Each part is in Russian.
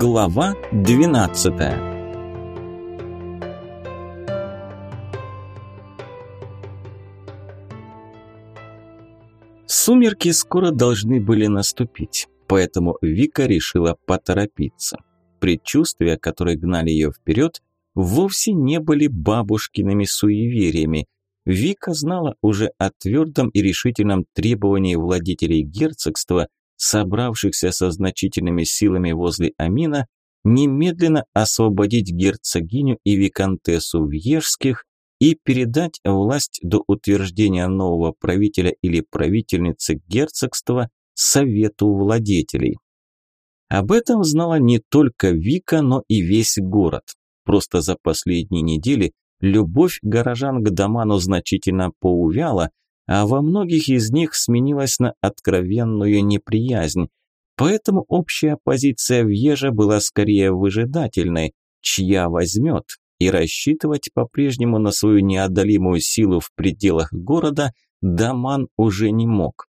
Глава 12 Сумерки скоро должны были наступить, поэтому Вика решила поторопиться. Предчувствия, которые гнали ее вперед, вовсе не были бабушкиными суевериями. Вика знала уже о твердом и решительном требовании владетелей герцогства – собравшихся со значительными силами возле Амина, немедленно освободить герцогиню и виконтессу Вьежских и передать власть до утверждения нового правителя или правительницы герцогства Совету владетелей. Об этом знала не только Вика, но и весь город. Просто за последние недели любовь горожан к Даману значительно поувяла, а во многих из них сменилась на откровенную неприязнь. Поэтому общая позиция Вьежа была скорее выжидательной, чья возьмет, и рассчитывать по-прежнему на свою неодолимую силу в пределах города Даман уже не мог.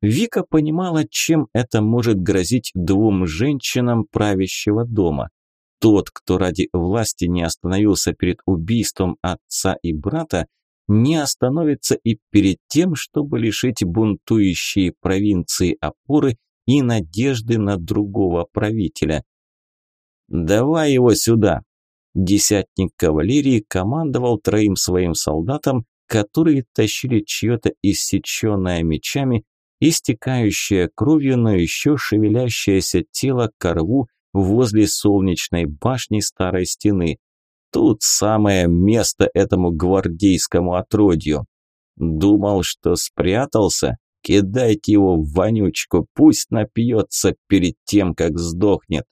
Вика понимала, чем это может грозить двум женщинам правящего дома. Тот, кто ради власти не остановился перед убийством отца и брата, не остановится и перед тем, чтобы лишить бунтующие провинции опоры и надежды на другого правителя. «Давай его сюда!» Десятник кавалерии командовал троим своим солдатам, которые тащили чье-то иссеченное мечами, истекающее кровью, но еще шевелящееся тело к рву возле солнечной башни старой стены. Тут самое место этому гвардейскому отродью. Думал, что спрятался? Кидайте его в вонючку, пусть напьется перед тем, как сдохнет.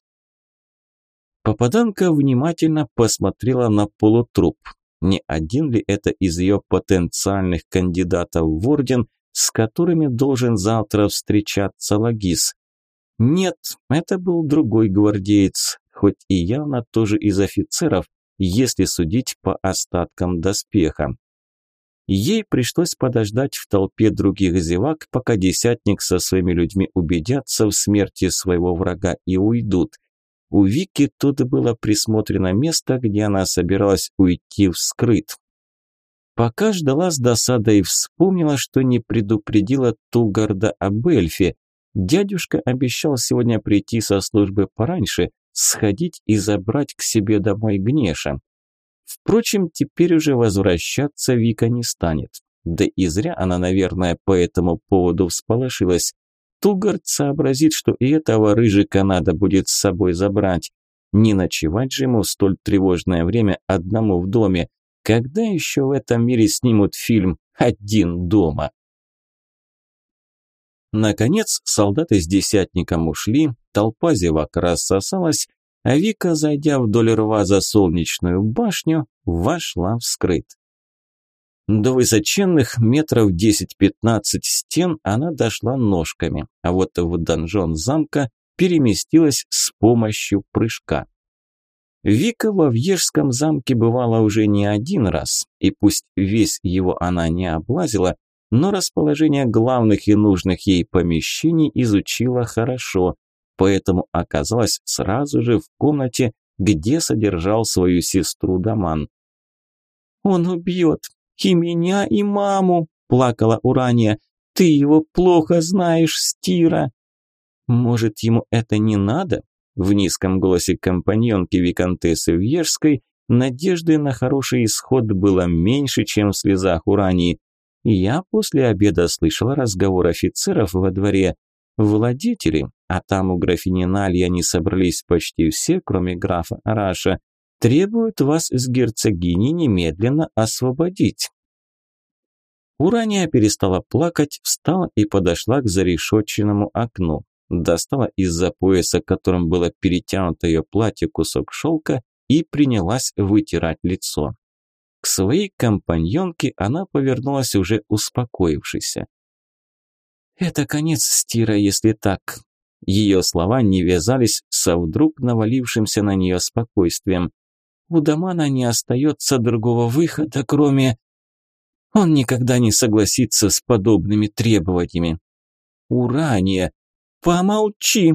Попаданка внимательно посмотрела на полутруп. Не один ли это из ее потенциальных кандидатов в орден, с которыми должен завтра встречаться Лагис? Нет, это был другой гвардеец, хоть и явно тоже из офицеров, если судить по остаткам доспеха. Ей пришлось подождать в толпе других зевак, пока десятник со своими людьми убедятся в смерти своего врага и уйдут. У Вики тут было присмотрено место, где она собиралась уйти вскрыт. Пока ждала с досадой вспомнила, что не предупредила Тугарда об эльфе. Дядюшка обещал сегодня прийти со службы пораньше, сходить и забрать к себе домой Гнеша. Впрочем, теперь уже возвращаться Вика не станет. Да и зря она, наверное, по этому поводу всполошилась. Тугард сообразит, что и этого рыжика надо будет с собой забрать. Не ночевать же ему в столь тревожное время одному в доме. Когда еще в этом мире снимут фильм «Один дома»? Наконец, солдаты с десятником ушли, толпа зевак рассосалась, а Вика, зайдя вдоль рва за солнечную башню, вошла вскрыт. До высоченных метров 10-15 стен она дошла ножками, а вот в донжон замка переместилась с помощью прыжка. Вика во Вьежском замке бывала уже не один раз, и пусть весь его она не облазила, но расположение главных и нужных ей помещений изучила хорошо, поэтому оказалась сразу же в комнате, где содержал свою сестру Даман. «Он убьет и меня, и маму!» – плакала Урания. «Ты его плохо знаешь, Стира!» «Может, ему это не надо?» В низком голосе компаньонки Викантессы Вьежской надежды на хороший исход было меньше, чем в слезах Урании. Я после обеда слышала разговор офицеров во дворе. Владетели, а там у графини Нальи они собрались почти все, кроме графа Араша, требуют вас с герцогиней немедленно освободить. Урания перестала плакать, встала и подошла к зарешетченному окну. Достала из-за пояса, которым было перетянуто ее платье, кусок шелка и принялась вытирать лицо. К своей компаньонке она повернулась уже успокоившейся. «Это конец стира, если так». Ее слова не вязались со вдруг навалившимся на нее спокойствием. У Дамана не остается другого выхода, кроме... Он никогда не согласится с подобными требованиями. Урания! Помолчи!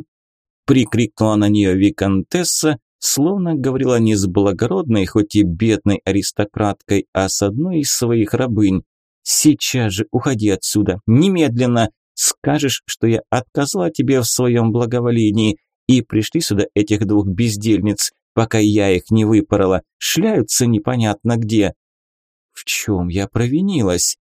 прикрикнула на нее виконтесса, словно говорила не с благородной, хоть и бедной аристократкой, а с одной из своих рабынь. «Сейчас же уходи отсюда, немедленно! Скажешь, что я отказала тебе в своем благоволении, и пришли сюда этих двух бездельниц, пока я их не выпорола, шляются непонятно где». «В чем я провинилась?»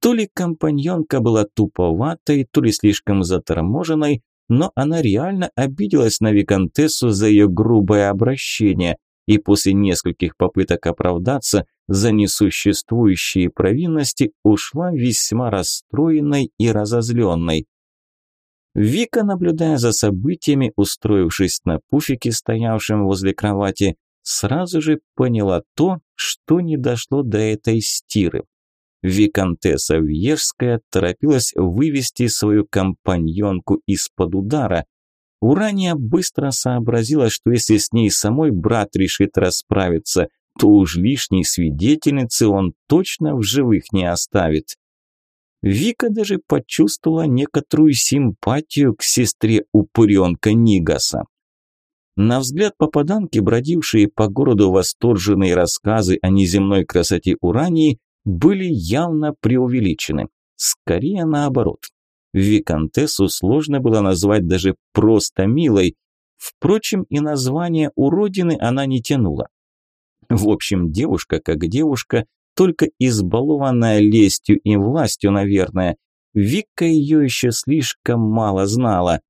То ли компаньонка была туповатой, то ли слишком заторможенной, но она реально обиделась на Викантессу за ее грубое обращение и после нескольких попыток оправдаться за несуществующие провинности ушла весьма расстроенной и разозленной. Вика, наблюдая за событиями, устроившись на пуфике, стоявшем возле кровати, сразу же поняла то, что не дошло до этой стиры. Викантесса Вьежская торопилась вывести свою компаньонку из-под удара. Урания быстро сообразила, что если с ней самой брат решит расправиться, то уж лишней свидетельницы он точно в живых не оставит. Вика даже почувствовала некоторую симпатию к сестре упыренка Нигаса. На взгляд попаданки, бродившие по городу восторженные рассказы о неземной красоте Урании, были явно преувеличены. Скорее наоборот. Викантессу сложно было назвать даже просто милой. Впрочем, и название уродины она не тянула. В общем, девушка как девушка, только избалованная лестью и властью, наверное. Вика ее еще слишком мало знала.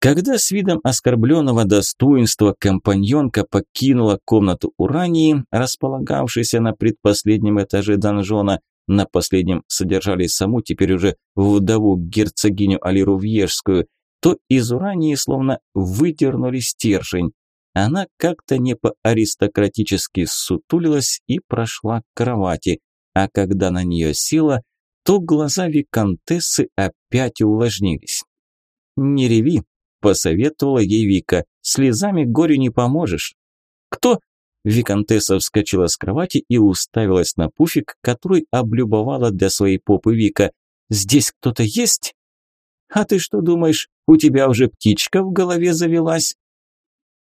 Когда с видом оскорбленного достоинства компаньонка покинула комнату Урании, располагавшейся на предпоследнем этаже донжона, на последнем содержали саму теперь уже вдову герцогиню Алиру Вьежскую, то из Урании словно выдернули стержень. Она как-то не по-аристократически сутулилась и прошла к кровати, а когда на нее села, то глаза виконтессы опять увлажнились. «Не реви», посоветовала ей Вика. Слезами горю не поможешь. Кто? Викантесса вскочила с кровати и уставилась на пуфик, который облюбовала для своей попы Вика. «Здесь кто-то есть?» «А ты что думаешь, у тебя уже птичка в голове завелась?»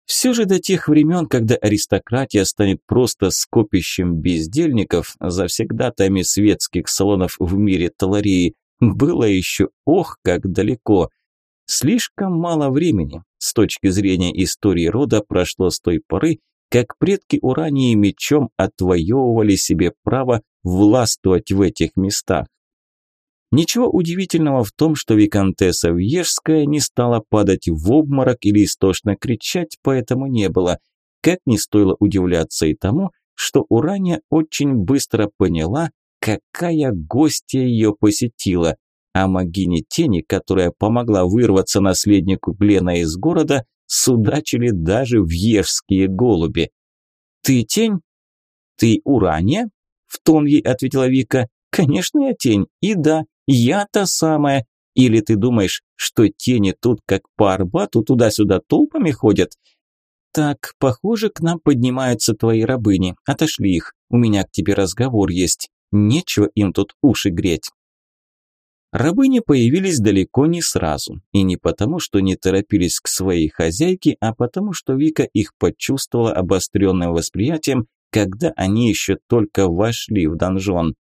Все же до тех времен, когда аристократия станет просто скопищем бездельников, завсегдатами светских салонов в мире Таларии, было еще ох, как далеко – Слишком мало времени с точки зрения истории рода прошло с той поры, как предки Урании мечом отвоевывали себе право властвовать в этих местах. Ничего удивительного в том, что виконтесса Вьежская не стала падать в обморок или истошно кричать, поэтому не было. Как не стоило удивляться и тому, что Урания очень быстро поняла, какая гостья ее посетила. А могине тени, которая помогла вырваться наследнику Глена из города, судачили даже вьежские голуби. «Ты тень?» «Ты Урания?» – в тон ей ответила Вика. «Конечно, я тень. И да, я та самая. Или ты думаешь, что тени тут как по Арбату туда-сюда толпами ходят?» «Так, похоже, к нам поднимаются твои рабыни. Отошли их. У меня к тебе разговор есть. Нечего им тут уши греть». Рабыни появились далеко не сразу, и не потому, что не торопились к своей хозяйке, а потому, что Вика их почувствовала обостренным восприятием, когда они еще только вошли в донжон.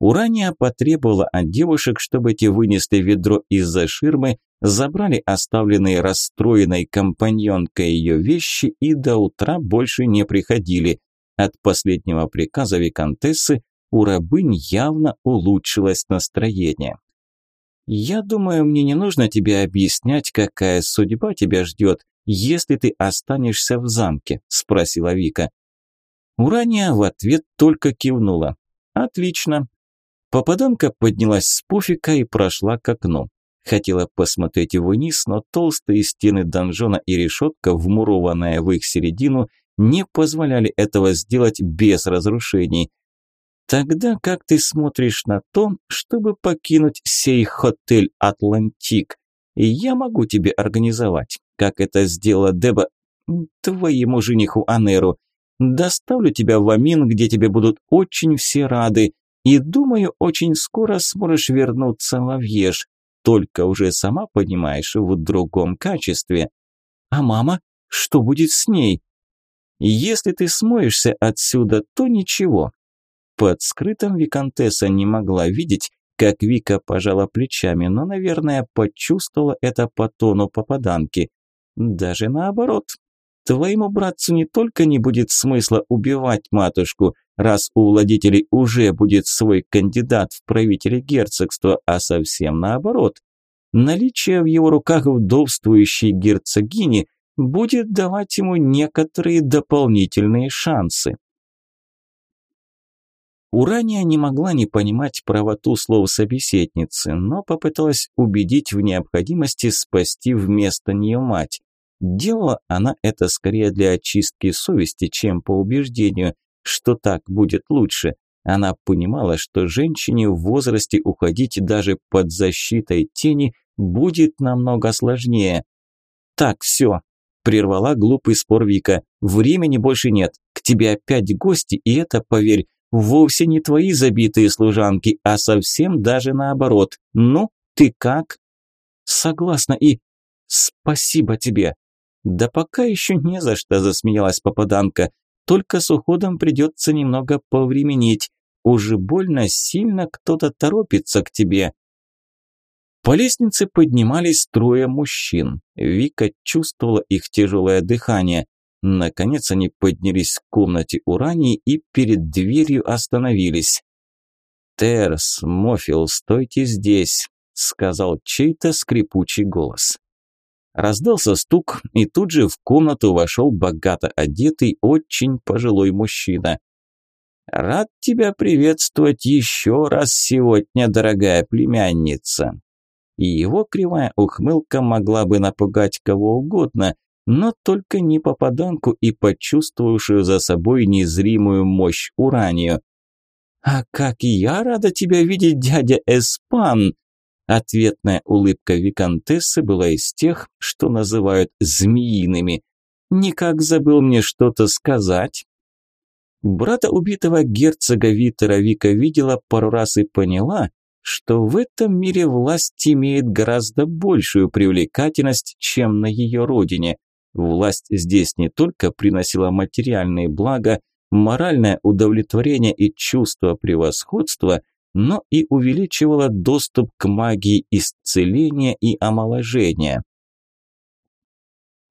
Урания потребовала от девушек, чтобы те вынесли ведро из-за ширмы, забрали оставленные расстроенной компаньонкой ее вещи и до утра больше не приходили. От последнего приказа виконтессы у рабынь явно улучшилось настроение. «Я думаю, мне не нужно тебе объяснять, какая судьба тебя ждет, если ты останешься в замке», – спросила Вика. Урания в ответ только кивнула. «Отлично». Попаданка поднялась с пуфика и прошла к окну. Хотела посмотреть вниз, но толстые стены донжона и решетка, вмурованная в их середину, не позволяли этого сделать без разрушений. Тогда как ты смотришь на то, чтобы покинуть сей хотель «Атлантик»? Я могу тебе организовать, как это сделала Деба твоему жениху Анеру. Доставлю тебя в Амин, где тебе будут очень все рады, и, думаю, очень скоро сможешь вернуться во Вьеж. только уже сама понимаешь, в другом качестве. А мама? Что будет с ней? Если ты смоешься отсюда, то ничего. Под скрытым виконтесса не могла видеть, как Вика пожала плечами, но, наверное, почувствовала это по тону попаданки. Даже наоборот. Твоему братцу не только не будет смысла убивать матушку, раз у владетелей уже будет свой кандидат в правители герцогства, а совсем наоборот. Наличие в его руках вдовствующей герцогини будет давать ему некоторые дополнительные шансы. Урания не могла не понимать правоту слов собеседницы, но попыталась убедить в необходимости спасти вместо нее мать. Делала она это скорее для очистки совести, чем по убеждению, что так будет лучше. Она понимала, что женщине в возрасте уходить даже под защитой тени будет намного сложнее. «Так, все», – прервала глупый спор Вика. «Времени больше нет. К тебе опять гости, и это, поверь, вовсе не твои забитые служанки, а совсем даже наоборот. Ну, ты как? Согласна и... Спасибо тебе. Да пока еще не за что, засмеялась попаданка. Только с уходом придется немного повременить. Уже больно сильно кто-то торопится к тебе. По лестнице поднимались трое мужчин. Вика чувствовала их тяжелое дыхание. Наконец они поднялись к комнате Урании и перед дверью остановились. «Терс, Мофил, стойте здесь», – сказал чей-то скрипучий голос. Раздался стук, и тут же в комнату вошел богато одетый, очень пожилой мужчина. «Рад тебя приветствовать еще раз сегодня, дорогая племянница». И его кривая ухмылка могла бы напугать кого угодно, но только не попаданку и почувствовавшую за собой незримую мощь уранию. «А как я рада тебя видеть, дядя Эспан!» Ответная улыбка виконтессы была из тех, что называют змеиными. «Никак забыл мне что-то сказать?» Брата убитого герцога Витера Вика видела пару раз и поняла, что в этом мире власть имеет гораздо большую привлекательность, чем на ее родине – Власть здесь не только приносила материальные блага, моральное удовлетворение и чувство превосходства, но и увеличивала доступ к магии исцеления и омоложения.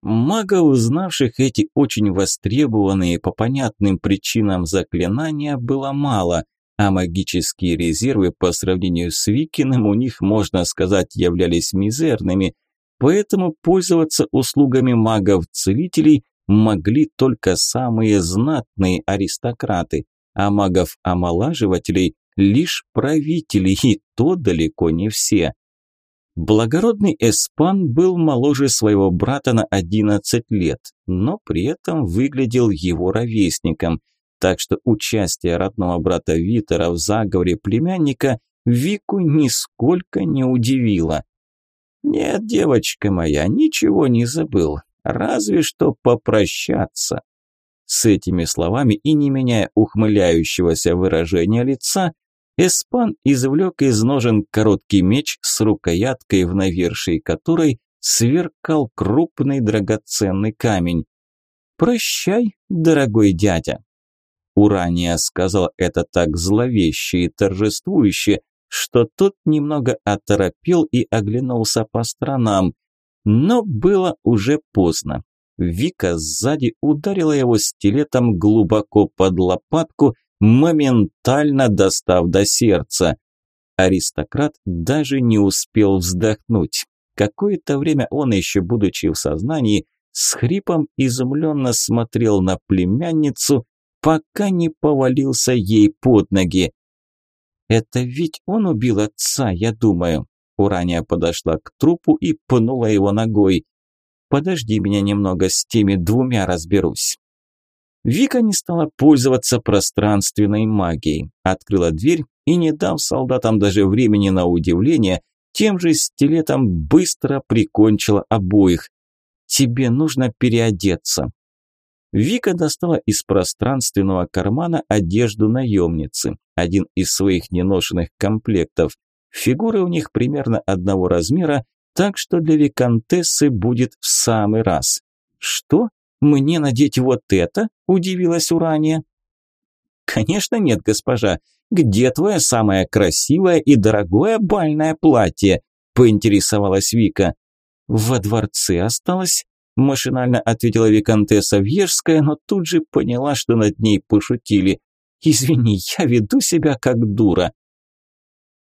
Магов, знавших эти очень востребованные по понятным причинам заклинания, было мало, а магические резервы по сравнению с Викиным у них, можно сказать, являлись мизерными – Поэтому пользоваться услугами магов-целителей могли только самые знатные аристократы, а магов-омолаживателей лишь правители, и то далеко не все. Благородный Эспан был моложе своего брата на 11 лет, но при этом выглядел его ровесником, так что участие родного брата Витера в заговоре племянника Вику нисколько не удивило. «Нет, девочка моя, ничего не забыл, разве что попрощаться». С этими словами и не меняя ухмыляющегося выражения лица, Эспан извлек из ножен короткий меч с рукояткой, в навершии которой сверкал крупный драгоценный камень. «Прощай, дорогой дядя!» Урания сказал это так зловеще и торжествующе, что тот немного оторопел и оглянулся по сторонам. Но было уже поздно. Вика сзади ударила его стилетом глубоко под лопатку, моментально достав до сердца. Аристократ даже не успел вздохнуть. Какое-то время он, еще будучи в сознании, с хрипом изумленно смотрел на племянницу, пока не повалился ей под ноги. Это ведь он убил отца, я думаю. Урания подошла к трупу и пнула его ногой. Подожди меня немного, с теми двумя разберусь. Вика не стала пользоваться пространственной магией. Открыла дверь и, не дав солдатам даже времени на удивление, тем же стилетом быстро прикончила обоих. «Тебе нужно переодеться». Вика достала из пространственного кармана одежду наемницы один из своих неношенных комплектов. Фигуры у них примерно одного размера, так что для виконтессы будет в самый раз. «Что? Мне надеть вот это?» – удивилась Урания. «Конечно нет, госпожа. Где твое самое красивое и дорогое бальное платье?» – поинтересовалась Вика. «Во дворце осталось?» – машинально ответила виконтесса Вьежская, но тут же поняла, что над ней пошутили. «Извини, я веду себя как дура».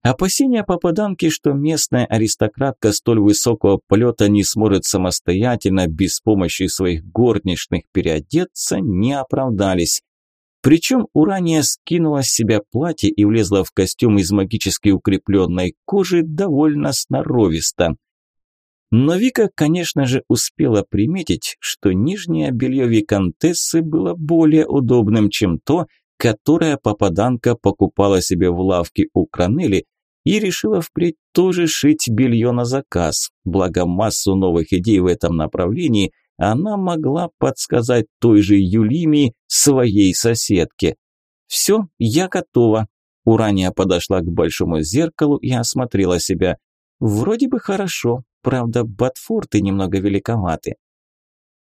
Опасения попаданки, что местная аристократка столь высокого полета не сможет самостоятельно, без помощи своих горничных, переодеться, не оправдались. Причем Урания скинула с себя платье и влезла в костюм из магически укрепленной кожи довольно сноровисто. Но Вика, конечно же, успела приметить, что нижнее белье виконтессы было более удобным, чем то, которое попаданка покупала себе в лавке у Кранели и решила впредь тоже шить белье на заказ, благо массу новых идей в этом направлении она могла подсказать той же Юлимии, своей соседке. «Все, я готова». Урания подошла к большому зеркалу и осмотрела себя. «Вроде бы хорошо, правда, ботфорты немного великоваты».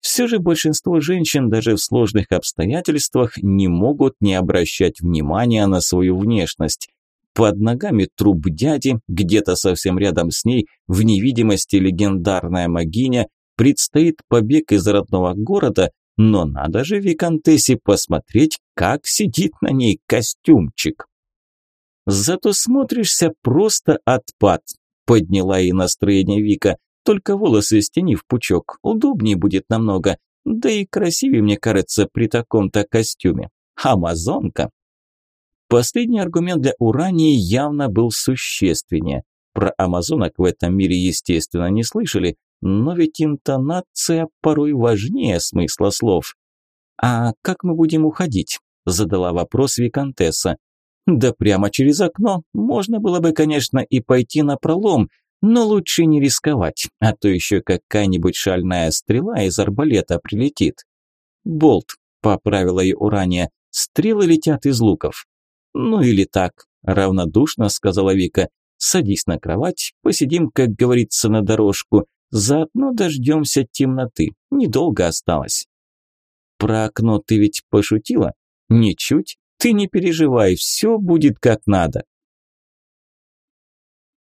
Все же большинство женщин даже в сложных обстоятельствах не могут не обращать внимания на свою внешность. Под ногами труп дяди, где-то совсем рядом с ней, в невидимости легендарная могиня, предстоит побег из родного города, но надо же Викантессе посмотреть, как сидит на ней костюмчик. Зато смотришься просто отпад, подняла и настроение Вика. Только волосы стяни в пучок, удобнее будет намного. Да и красивее, мне кажется, при таком-то костюме. Амазонка. Последний аргумент для Урании явно был существеннее. Про амазонок в этом мире, естественно, не слышали, но ведь интонация порой важнее смысла слов. «А как мы будем уходить?» – задала вопрос Викантесса. «Да прямо через окно. Можно было бы, конечно, и пойти на пролом, но лучше не рисковать, а то еще какая-нибудь шальная стрела из арбалета прилетит». «Болт», – поправила ее Урания, – «стрелы летят из луков». «Ну или так», – равнодушно сказала Вика. «Садись на кровать, посидим, как говорится, на дорожку. Заодно дождемся темноты. Недолго осталось. Про окно ты ведь пошутила? Ничуть. Ты не переживай, все будет как надо.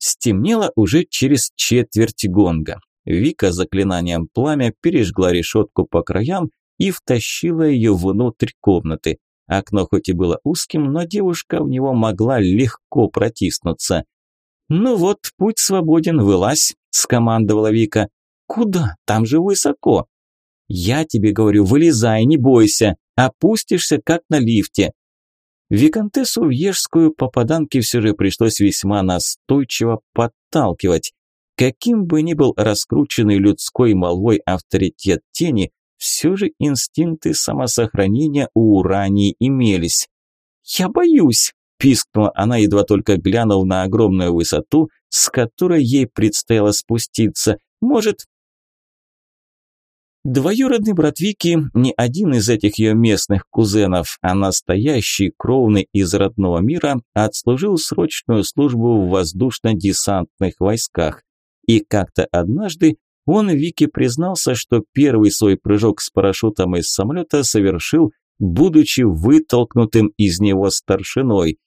Стемнело уже через четверть гонга. Вика заклинанием пламя пережгла решетку по краям и втащила ее внутрь комнаты. Окно хоть и было узким, но девушка в него могла легко протиснуться. «Ну вот, путь свободен, вылазь», – скомандовала Вика. «Куда? Там же высоко». «Я тебе говорю, вылезай, не бойся, опустишься, как на лифте». Викантессу Вьежскую попаданке все же пришлось весьма настойчиво подталкивать. Каким бы ни был раскрученный людской молвой авторитет тени, все же инстинкты самосохранения у Урании имелись. «Я боюсь», пискнула она, едва только глянув на огромную высоту, с которой ей предстояло спуститься. Может, Двоюродный брат Вики не один из этих ее местных кузенов, а настоящий кровный из родного мира отслужил срочную службу в воздушно-десантных войсках. И как-то однажды он Вики признался, что первый свой прыжок с парашютом из самолета совершил, будучи вытолкнутым из него старшиной.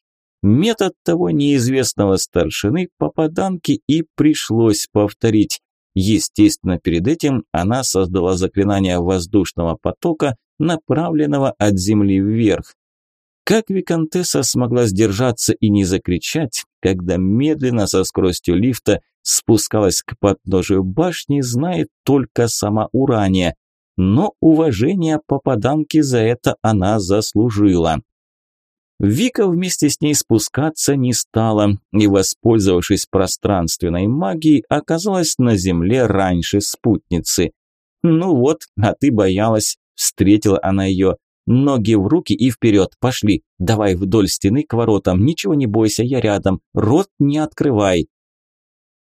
Метод того неизвестного старшины попаданки и пришлось повторить. Естественно, перед этим она создала заклинание воздушного потока, направленного от земли вверх. Как Викантесса смогла сдержаться и не закричать, когда медленно со скоростью лифта спускалась к подножию башни, знает только сама Урания. Но уважение попаданки за это она заслужила. Вика вместе с ней спускаться не стала и, воспользовавшись пространственной магией, оказалась на земле раньше спутницы. «Ну вот, а ты боялась», – встретила она ее. «Ноги в руки и вперед, пошли. Давай вдоль стены к воротам, ничего не бойся, я рядом. Рот не открывай».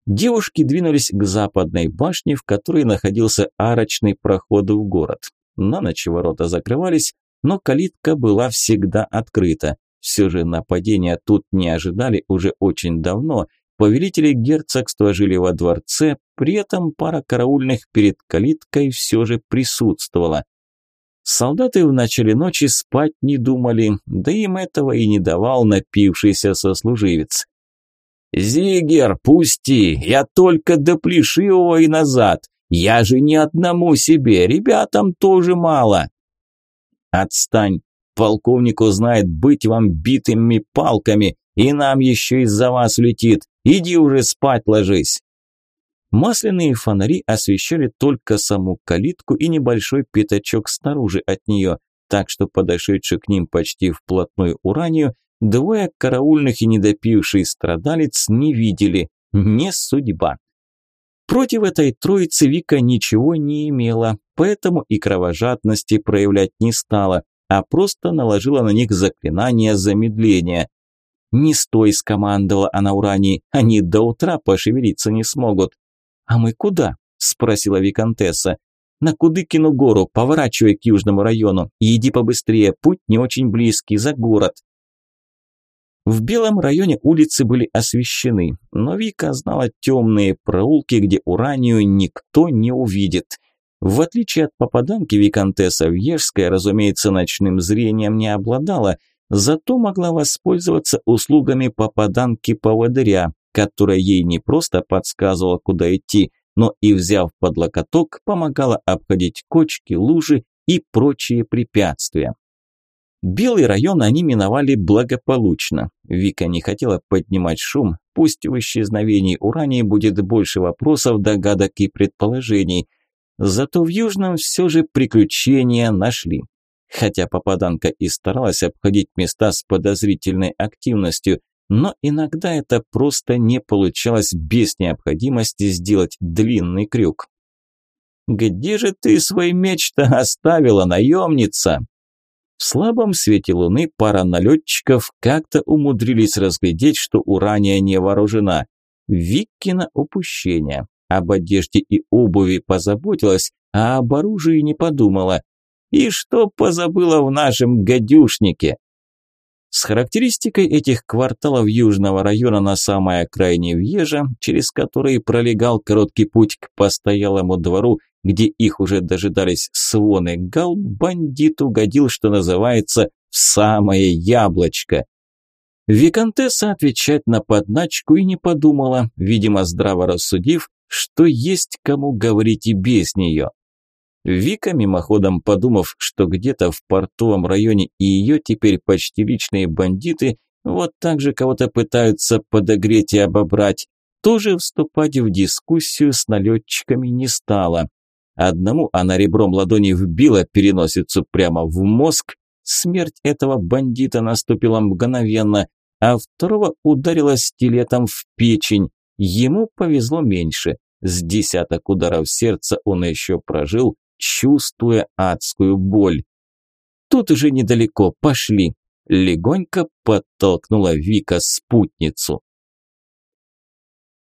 Девушки двинулись к западной башне, в которой находился арочный проход в город. На ночь ворота закрывались, но калитка была всегда открыта. Все же нападения тут не ожидали уже очень давно, Повелители герцогства жили во дворце, при этом пара караульных перед калиткой все же присутствовала. Солдаты в начале ночи спать не думали, да им этого и не давал напившийся сослуживец. «Зигер, пусти! Я только до Плешивого и назад! Я же не одному себе, ребятам тоже мало!» «Отстань! Полковник узнает быть вам битыми палками, и нам еще из-за вас летит! Иди уже спать ложись!» Масляные фонари освещали только саму калитку и небольшой пятачок снаружи от нее, так что подошедший к ним почти вплотную уранию, двое караульных и недопивший страдалец не видели. Не судьба. Против этой троицы Вика ничего не имела, поэтому и кровожадности проявлять не стала, а просто наложила на них заклинание замедления. «Не стой!» – скомандовала она Урании, «они до утра пошевелиться не смогут». «А мы куда?» – спросила Викантесса. «На Кудыкину гору, поворачивай к южному району и иди побыстрее, путь не очень близкий, за город». В белом районе улицы были освещены, но Вика знала темные проулки, где уранию никто не увидит. В отличие от попаданки, Викантесса Вьежская, разумеется, ночным зрением не обладала, зато могла воспользоваться услугами попаданки-поводыря, которая ей не просто подсказывала, куда идти, но и, взяв под локоток, помогала обходить кочки, лужи и прочие препятствия. Белый район они миновали благополучно. Вика не хотела поднимать шум, пусть в исчезновении урании будет больше вопросов, догадок и предположений. Зато в Южном все же приключения нашли. Хотя попаданка и старалась обходить места с подозрительной активностью, но иногда это просто не получалось без необходимости сделать длинный крюк. «Где же ты свой меч-то оставила, наемница?» В слабом свете луны пара налетчиков как-то умудрились разглядеть, что Урания не вооружена. Виккина упущение. Об одежде и обуви позаботилась, а об оружии не подумала. И что позабыла в нашем гадюшнике? С характеристикой этих кварталов южного района на самой окраине Вьежа, через который пролегал короткий путь к постоялому двору, где их уже дожидались своны гал, бандит угодил, что называется, в самое яблочко. Викантесса отвечать на подначку и не подумала, видимо, здраво рассудив, что есть кому говорить и без нее. Вика, мимоходом подумав, что где-то в портовом районе и ее теперь почти личные бандиты вот так же кого-то пытаются подогреть и обобрать, тоже вступать в дискуссию с налетчиками не стала. Одному она ребром ладони вбила переносицу прямо в мозг, смерть этого бандита наступила мгновенно, а второго ударила стилетом в печень. Ему повезло меньше. С десяток ударов сердца он еще прожил, чувствуя адскую боль. Тут уже недалеко, пошли. Легонько подтолкнула Вика спутницу.